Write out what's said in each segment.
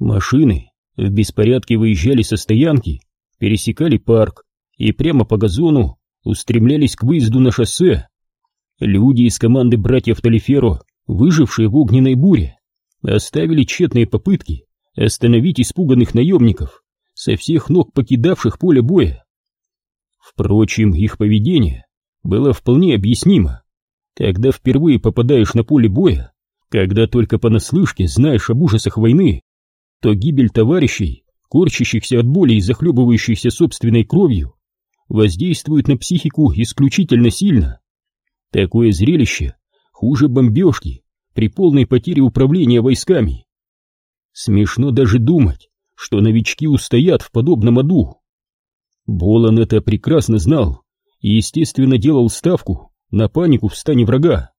Машины в беспорядке выезжали со стоянки, пересекали парк и прямо по газону устремлялись к выезду на шоссе. Люди из команды братьев Талиферо, выжившие в огненной буре, оставили тщетные попытки остановить испуганных наемников, со всех ног покидавших поле боя. Впрочем, их поведение было вполне объяснимо. Когда впервые попадаешь на поле боя, когда только понаслышке знаешь об ужасах войны, то гибель товарищей, корчащихся от боли и захлебывающихся собственной кровью, воздействует на психику исключительно сильно. Такое зрелище хуже бомбежки при полной потере управления войсками. Смешно даже думать, что новички устоят в подобном аду. Болон это прекрасно знал и, естественно, делал ставку на панику в стане врага.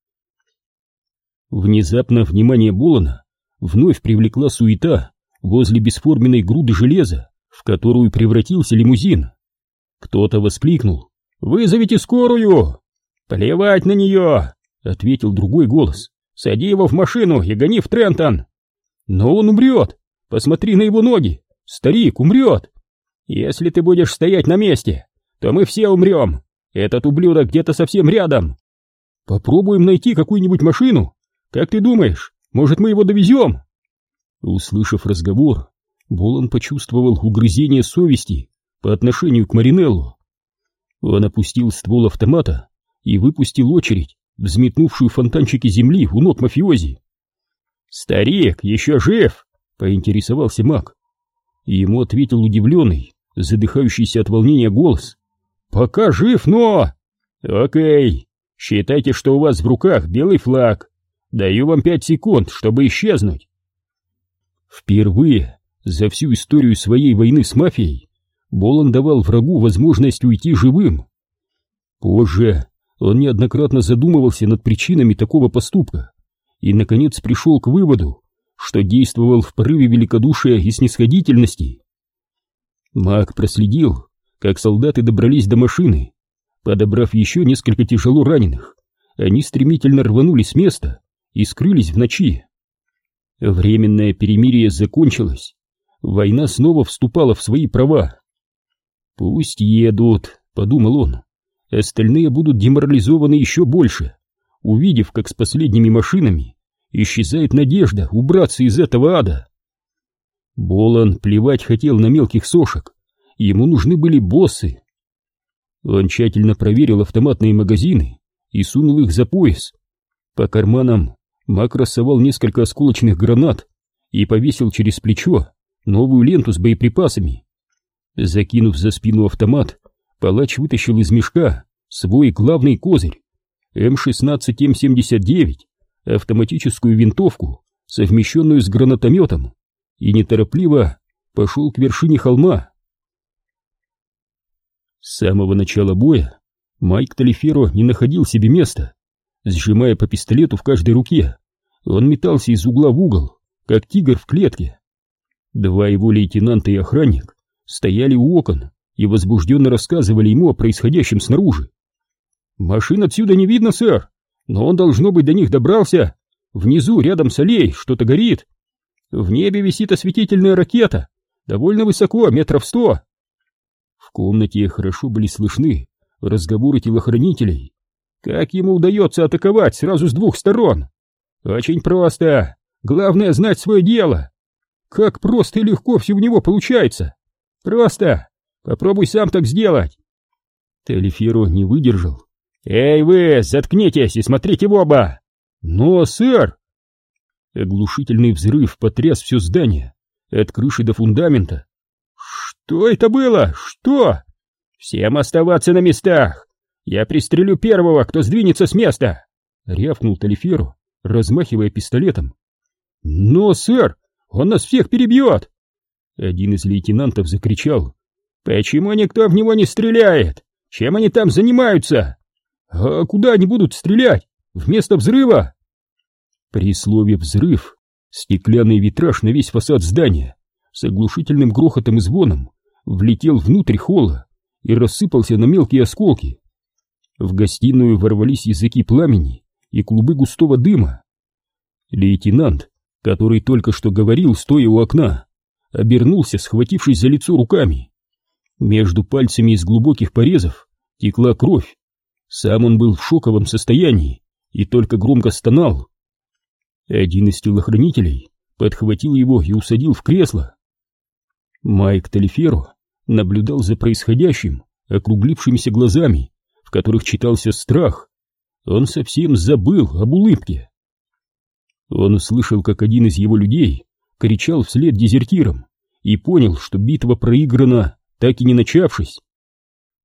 Внезапно внимание Болона вновь привлекла суета возле бесформенной груды железа, в которую превратился лимузин. Кто-то воскликнул «Вызовите скорую!» «Плевать на нее!» — ответил другой голос. «Сади его в машину и гони в Трентон!» «Но он умрет! Посмотри на его ноги! Старик умрет!» «Если ты будешь стоять на месте, то мы все умрем! Этот ублюдок где-то совсем рядом!» «Попробуем найти какую-нибудь машину! Как ты думаешь, может мы его довезем?» Услышав разговор, Болон почувствовал угрызение совести по отношению к Маринеллу. Он опустил ствол автомата и выпустил очередь, взметнувшую фонтанчики земли у ног мафиози. «Старик, еще жив!» — поинтересовался маг. Ему ответил удивленный, задыхающийся от волнения голос. «Пока жив, но...» «Окей, считайте, что у вас в руках белый флаг. Даю вам пять секунд, чтобы исчезнуть». Впервые за всю историю своей войны с мафией Болон давал врагу возможность уйти живым. Позже он неоднократно задумывался над причинами такого поступка и, наконец, пришел к выводу, что действовал в порыве великодушия и снисходительности. Маг проследил, как солдаты добрались до машины. Подобрав еще несколько тяжело раненых, они стремительно рванули с места и скрылись в ночи. Временное перемирие закончилось. Война снова вступала в свои права. «Пусть едут», — подумал он. «Остальные будут деморализованы еще больше, увидев, как с последними машинами исчезает надежда убраться из этого ада». Болон плевать хотел на мелких сошек. Ему нужны были боссы. Он тщательно проверил автоматные магазины и сунул их за пояс. По карманам Мак рассовал несколько осколочных гранат и повесил через плечо новую ленту с боеприпасами. Закинув за спину автомат, палач вытащил из мешка свой главный козырь М16М79, автоматическую винтовку, совмещенную с гранатометом, и неторопливо пошел к вершине холма. С самого начала боя Майк Талиферо не находил себе места, сжимая по пистолету в каждой руке. Он метался из угла в угол, как тигр в клетке. Два его лейтенанта и охранник стояли у окон и возбужденно рассказывали ему о происходящем снаружи. «Машин отсюда не видно, сэр, но он, должно быть, до них добрался. Внизу, рядом с аллеей, что-то горит. В небе висит осветительная ракета, довольно высоко, метров сто». В комнате хорошо были слышны разговоры телохранителей. Как ему удается атаковать сразу с двух сторон? Очень просто. Главное знать свое дело. Как просто и легко все у него получается. Просто. Попробуй сам так сделать. Телефиро не выдержал. Эй вы, заткнитесь и смотрите в оба. Но, сэр. Оглушительный взрыв потряс все здание, от крыши до фундамента. Что это было? Что? Всем оставаться на местах. Я пристрелю первого, кто сдвинется с места. Рявкнул Талиферу размахивая пистолетом. «Но, сэр, он нас всех перебьет!» Один из лейтенантов закричал. «Почему никто в него не стреляет? Чем они там занимаются? А куда они будут стрелять? Вместо взрыва?» При слове «взрыв» стеклянный витраж на весь фасад здания с оглушительным грохотом и звоном влетел внутрь холла и рассыпался на мелкие осколки. В гостиную ворвались языки пламени и клубы густого дыма. Лейтенант, который только что говорил, стоя у окна, обернулся, схватившись за лицо руками. Между пальцами из глубоких порезов текла кровь. Сам он был в шоковом состоянии и только громко стонал. Один из телохранителей подхватил его и усадил в кресло. Майк Талиферо наблюдал за происходящим округлившимися глазами, в которых читался страх. Он совсем забыл об улыбке. Он услышал, как один из его людей кричал вслед дезертирам и понял, что битва проиграна, так и не начавшись.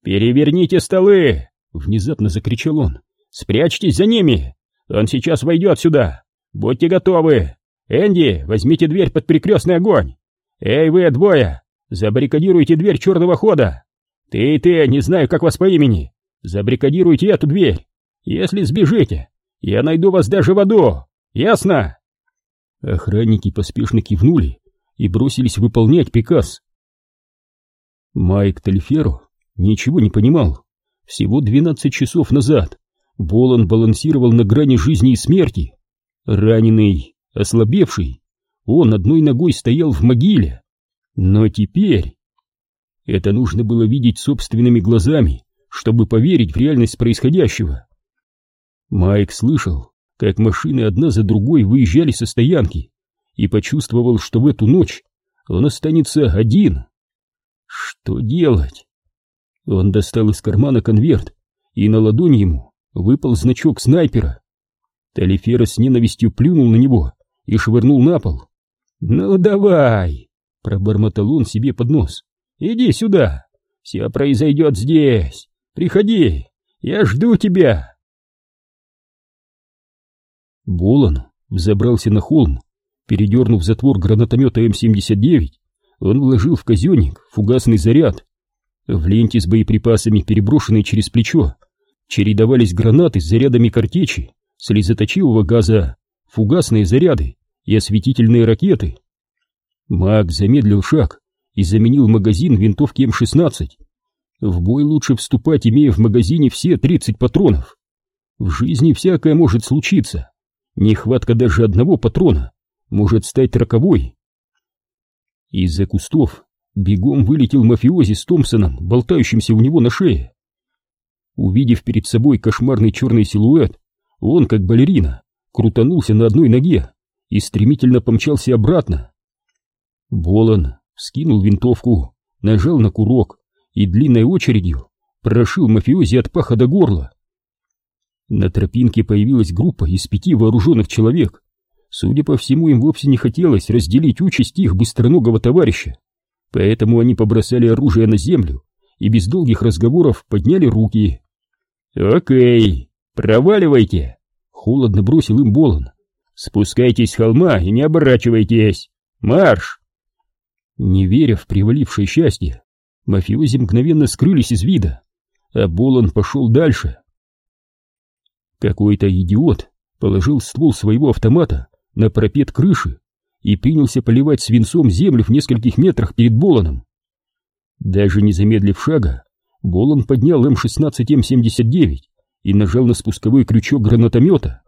«Переверните столы!» — внезапно закричал он. «Спрячьтесь за ними! Он сейчас войдет сюда! Будьте готовы! Энди, возьмите дверь под перекрестный огонь! Эй, вы двое! Забаррикадируйте дверь черного хода! Ты и ты, не знаю, как вас по имени! Забаррикадируйте эту дверь! Если сбежите, я найду вас даже в аду! Ясно?» Охранники поспешно кивнули и бросились выполнять приказ. Майк Тальферо ничего не понимал. Всего двенадцать часов назад Болон балансировал на грани жизни и смерти. Раненый, ослабевший, он одной ногой стоял в могиле. Но теперь... Это нужно было видеть собственными глазами, чтобы поверить в реальность происходящего. Майк слышал, как машины одна за другой выезжали со стоянки, и почувствовал, что в эту ночь он останется один. Что делать? Он достал из кармана конверт, и на ладони ему выпал значок снайпера. Талифера с ненавистью плюнул на него и швырнул на пол. «Ну давай!» — пробормотал он себе под нос. «Иди сюда! Все произойдет здесь! Приходи! Я жду тебя!» Болон взобрался на холм, передернув затвор гранатомета М-79, он вложил в казенник фугасный заряд. В ленте с боеприпасами, переброшенной через плечо, чередовались гранаты с зарядами картечи, слезоточивого газа, фугасные заряды и осветительные ракеты. Маг замедлил шаг и заменил магазин винтовки М-16. В бой лучше вступать, имея в магазине все 30 патронов. В жизни всякое может случиться. Нехватка даже одного патрона может стать роковой. Из-за кустов бегом вылетел мафиози с Томпсоном, болтающимся у него на шее. Увидев перед собой кошмарный черный силуэт, он, как балерина, крутанулся на одной ноге и стремительно помчался обратно. Болон скинул винтовку, нажал на курок и длинной очередью прошил мафиози от паха до горла. На тропинке появилась группа из пяти вооруженных человек. Судя по всему, им вовсе не хотелось разделить участь их быстроногого товарища. Поэтому они побросали оружие на землю и без долгих разговоров подняли руки. «Окей, проваливайте!» — холодно бросил им Болон. «Спускайтесь с холма и не оборачивайтесь! Марш!» Не веря в привалившее счастье, мафиози мгновенно скрылись из вида, а Болон пошел дальше. Какой-то идиот положил ствол своего автомата на парапет крыши и принялся поливать свинцом землю в нескольких метрах перед Болоном. Даже не замедлив шага, Болон поднял М-16М79 и нажал на спусковой крючок гранатомета.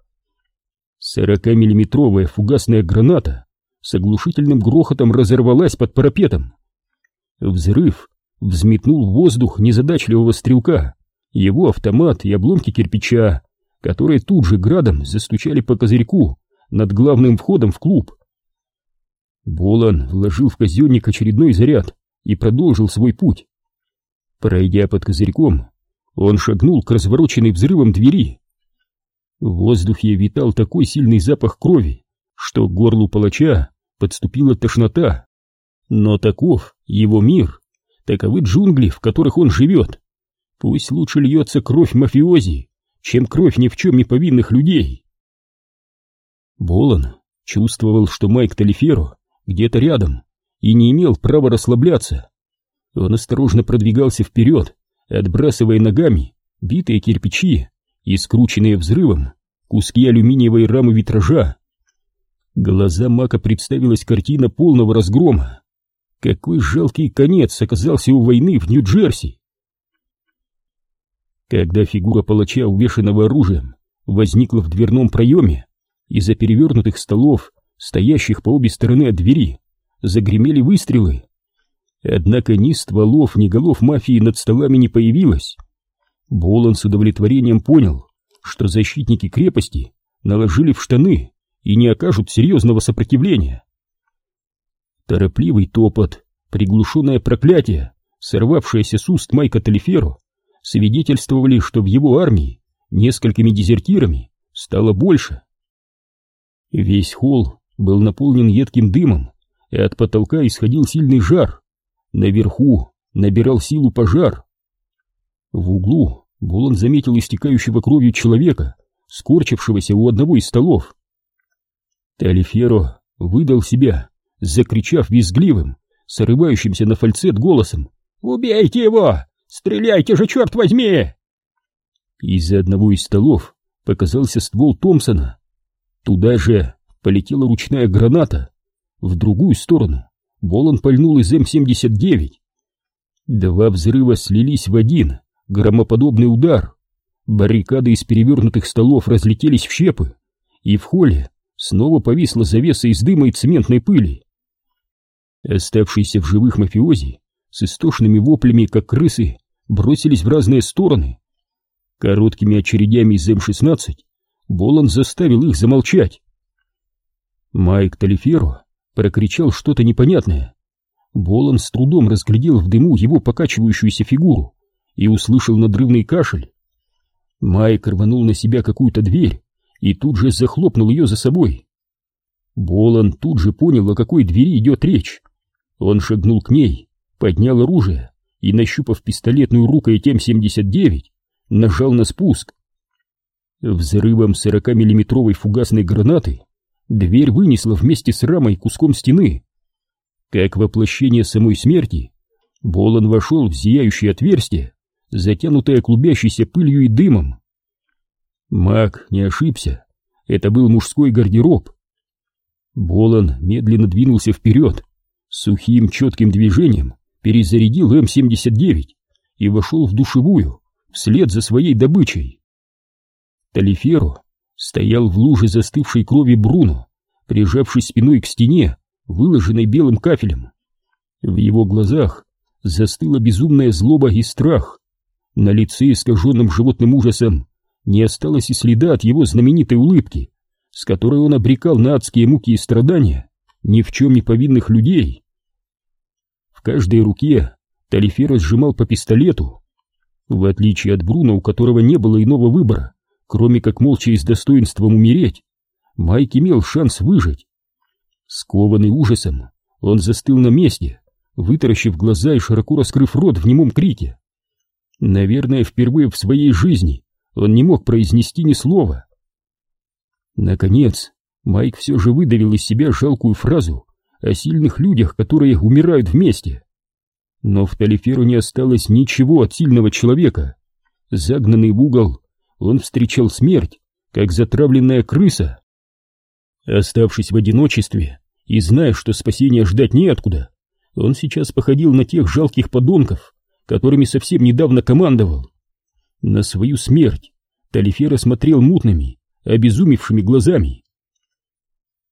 Сорокамиллиметровая фугасная граната с оглушительным грохотом разорвалась под парапетом. Взрыв взметнул в воздух незадачливого стрелка, его автомат и обломки кирпича, которые тут же градом застучали по козырьку над главным входом в клуб. Болан вложил в казенник очередной заряд и продолжил свой путь. Пройдя под козырьком, он шагнул к развороченной взрывом двери. В воздухе витал такой сильный запах крови, что к горлу палача подступила тошнота. Но таков его мир, таковы джунгли, в которых он живет. Пусть лучше льется кровь мафиози, чем кровь ни в чем не повинных людей. Болон чувствовал, что Майк Талиферо где-то рядом и не имел права расслабляться. Он осторожно продвигался вперед, отбрасывая ногами битые кирпичи и скрученные взрывом куски алюминиевой рамы витража. Глаза Мака представилась картина полного разгрома. Какой жалкий конец оказался у войны в Нью-Джерси! Когда фигура палача, увешанного оружием, возникла в дверном проеме, из-за перевернутых столов, стоящих по обе стороны от двери, загремели выстрелы. Однако ни стволов, ни голов мафии над столами не появилось. Болон с удовлетворением понял, что защитники крепости наложили в штаны и не окажут серьезного сопротивления. Торопливый топот, приглушенное проклятие, сорвавшееся с уст Майка Талиферо, свидетельствовали, что в его армии несколькими дезертирами стало больше. Весь холл был наполнен едким дымом, и от потолка исходил сильный жар. Наверху набирал силу пожар. В углу Булан заметил истекающего кровью человека, скорчившегося у одного из столов. Талиферо выдал себя, закричав визгливым, срывающимся на фальцет голосом. «Убейте его! Стреляйте же, черт возьми!» Из-за одного из столов показался ствол Томпсона. Туда же полетела ручная граната. В другую сторону Болон пальнул из М-79. Два взрыва слились в один, громоподобный удар. Баррикады из перевернутых столов разлетелись в щепы, и в холле снова повисла завеса из дыма и цементной пыли. Оставшиеся в живых мафиози с истошными воплями, как крысы, бросились в разные стороны. Короткими очередями из М-16 Болон заставил их замолчать. Майк Талиферо прокричал что-то непонятное. Болон с трудом разглядел в дыму его покачивающуюся фигуру и услышал надрывный кашель. Майк рванул на себя какую-то дверь и тут же захлопнул ее за собой. Болон тут же понял, о какой двери идет речь. Он шагнул к ней, поднял оружие и, нащупав пистолетную рукой М-79, нажал на спуск. Взрывом 40-миллиметровой фугасной гранаты дверь вынесла вместе с рамой куском стены. Как воплощение самой смерти, Болон вошел в зияющее отверстие, затянутое клубящейся пылью и дымом. Маг не ошибся, это был мужской гардероб. Болон медленно двинулся вперед, сухим четким движением перезарядил М-79 и вошел в душевую вслед за своей добычей. Талиферо стоял в луже застывшей крови Бруно, прижавшись спиной к стене, выложенной белым кафелем. В его глазах застыла безумная злоба и страх. На лице, искаженном животным ужасом, не осталось и следа от его знаменитой улыбки, с которой он обрекал на адские муки и страдания ни в чем не повинных людей. В каждой руке Талифера сжимал по пистолету. В отличие от Бруно, у которого не было иного выбора, кроме как молча и с достоинством умереть, Майк имел шанс выжить. Скованный ужасом, он застыл на месте, вытаращив глаза и широко раскрыв рот в немом крике. Наверное, впервые в своей жизни он не мог произнести ни слова. Наконец, Майк все же выдавил из себя жалкую фразу о сильных людях, которые умирают вместе. Но в Талиферу не осталось ничего от сильного человека. Загнанный в угол, он встречал смерть, как затравленная крыса. Оставшись в одиночестве и зная, что спасения ждать неоткуда, он сейчас походил на тех жалких подонков, которыми совсем недавно командовал. На свою смерть Талифера смотрел мутными, обезумевшими глазами.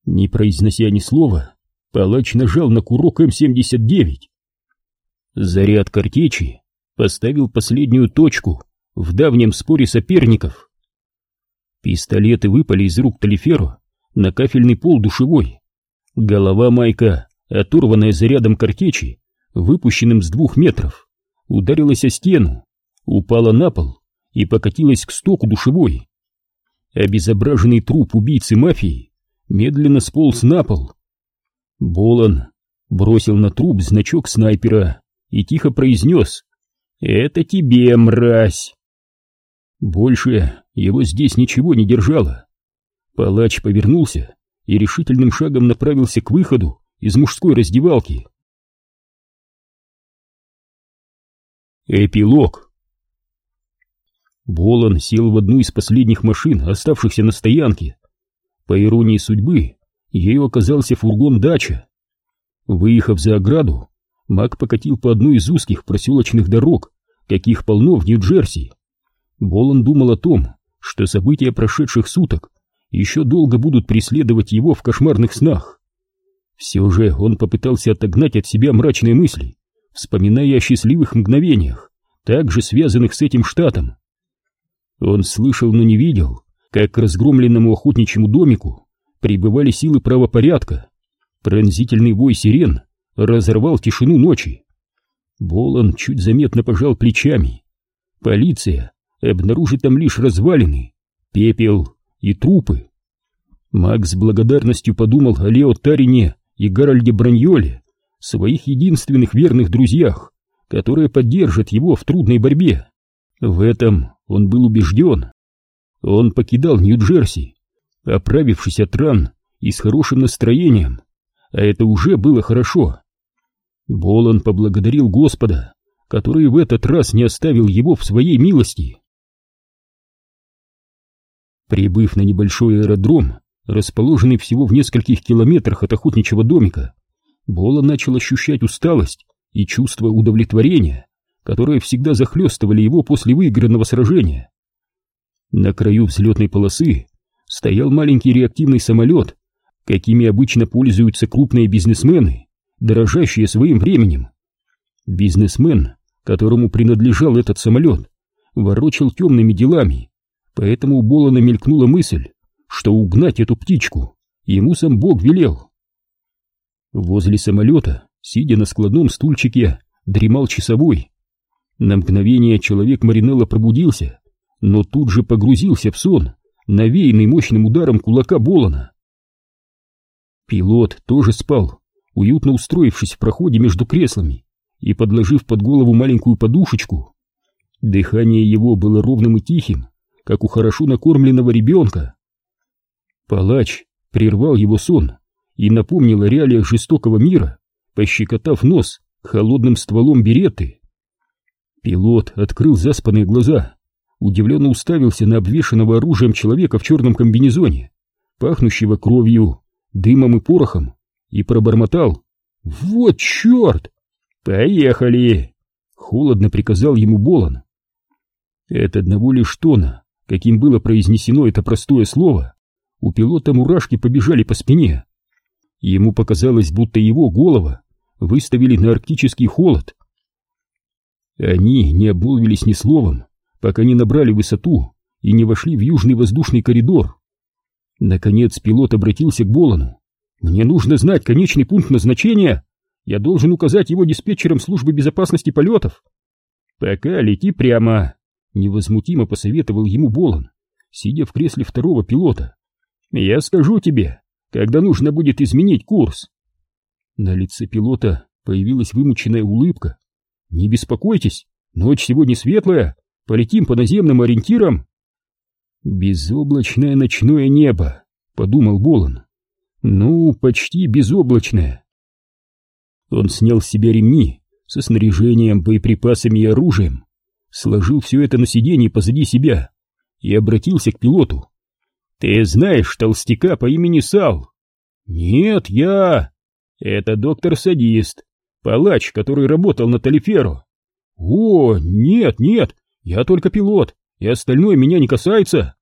Не произнося ни слова, палач нажал на курок М-79. Заряд картечи поставил последнюю точку в давнем споре соперников. Пистолеты выпали из рук Талиферу на кафельный пол душевой. Голова Майка, оторванная зарядом картечи, выпущенным с двух метров, ударилась о стену, упала на пол и покатилась к стоку душевой. Обезображенный труп убийцы мафии медленно сполз на пол. Болон бросил на труп значок снайпера и тихо произнес «Это тебе, мразь!» Больше его здесь ничего не держало. Палач повернулся и решительным шагом направился к выходу из мужской раздевалки. Эпилог Болон сел в одну из последних машин, оставшихся на стоянке. По иронии судьбы, ею оказался фургон «Дача». Выехав за ограду, Мак покатил по одной из узких проселочных дорог, каких полно в Нью-Джерси. Болон думал о том, что события прошедших суток еще долго будут преследовать его в кошмарных снах. Все же он попытался отогнать от себя мрачные мысли, вспоминая о счастливых мгновениях, также связанных с этим штатом. Он слышал, но не видел, как к разгромленному охотничьему домику прибывали силы правопорядка. Пронзительный вой сирен разорвал тишину ночи. Болон чуть заметно пожал плечами. Полиция обнаружит там лишь развалины, пепел и трупы. Макс с благодарностью подумал о Лео Тарине и Гарольде Браньоле, своих единственных верных друзьях, которые поддержат его в трудной борьбе. В этом он был убежден. Он покидал Нью-Джерси, оправившись от ран и с хорошим настроением, а это уже было хорошо. Болон поблагодарил Господа, который в этот раз не оставил его в своей милости. Прибыв на небольшой аэродром, расположенный всего в нескольких километрах от охотничьего домика, Бола начал ощущать усталость и чувство удовлетворения, которые всегда захлестывали его после выигранного сражения. На краю взлетной полосы стоял маленький реактивный самолет, какими обычно пользуются крупные бизнесмены, дорожащие своим временем. Бизнесмен, которому принадлежал этот самолет, ворочал темными делами, поэтому у Болана мелькнула мысль, что угнать эту птичку ему сам Бог велел. Возле самолета, сидя на складном стульчике, дремал часовой. На мгновение человек Маринелла пробудился, но тут же погрузился в сон, навеянный мощным ударом кулака Болана. Пилот тоже спал, уютно устроившись в проходе между креслами и подложив под голову маленькую подушечку. Дыхание его было ровным и тихим, как у хорошо накормленного ребенка. Палач прервал его сон и напомнил о реалиях жестокого мира, пощекотав нос холодным стволом береты. Пилот открыл заспанные глаза, удивленно уставился на обвешанного оружием человека в черном комбинезоне, пахнущего кровью, дымом и порохом, и пробормотал «Вот черт!» «Поехали!» — холодно приказал ему Болон. От одного лишь тона, каким было произнесено это простое слово, у пилота мурашки побежали по спине. Ему показалось, будто его голова выставили на арктический холод. Они не обмолвились ни словом, пока не набрали высоту и не вошли в южный воздушный коридор. Наконец пилот обратился к Болону. «Мне нужно знать конечный пункт назначения. Я должен указать его диспетчерам службы безопасности полетов». «Пока лети прямо», — невозмутимо посоветовал ему Болон, сидя в кресле второго пилота. «Я скажу тебе, когда нужно будет изменить курс. На лице пилота появилась вымученная улыбка. Не беспокойтесь, ночь сегодня светлая, полетим по наземным ориентирам. Безоблачное ночное небо, подумал Болон. Ну, почти безоблачное. Он снял с себя ремни со снаряжением, боеприпасами и оружием, сложил все это на сиденье позади себя и обратился к пилоту. «Ты знаешь толстяка по имени Сал?» «Нет, я...» «Это доктор-садист, палач, который работал на Талиферу». «О, нет, нет, я только пилот, и остальное меня не касается».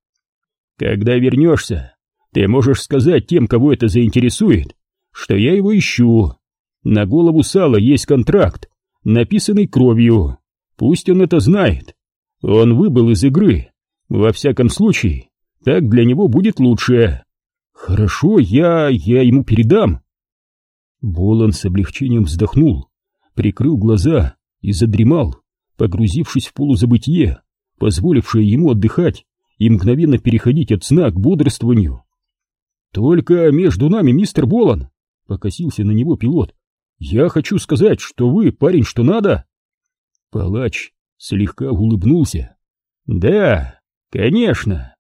«Когда вернешься, ты можешь сказать тем, кого это заинтересует, что я его ищу. На голову Сала есть контракт, написанный кровью. Пусть он это знает. Он выбыл из игры. Во всяком случае, так для него будет лучше. Хорошо, я... я ему передам. Болон с облегчением вздохнул, прикрыл глаза и задремал, погрузившись в полузабытие, позволившее ему отдыхать и мгновенно переходить от сна к бодрствованию. «Только между нами, мистер Болон!» — покосился на него пилот. «Я хочу сказать, что вы парень что надо!» Палач слегка улыбнулся. «Да, конечно!»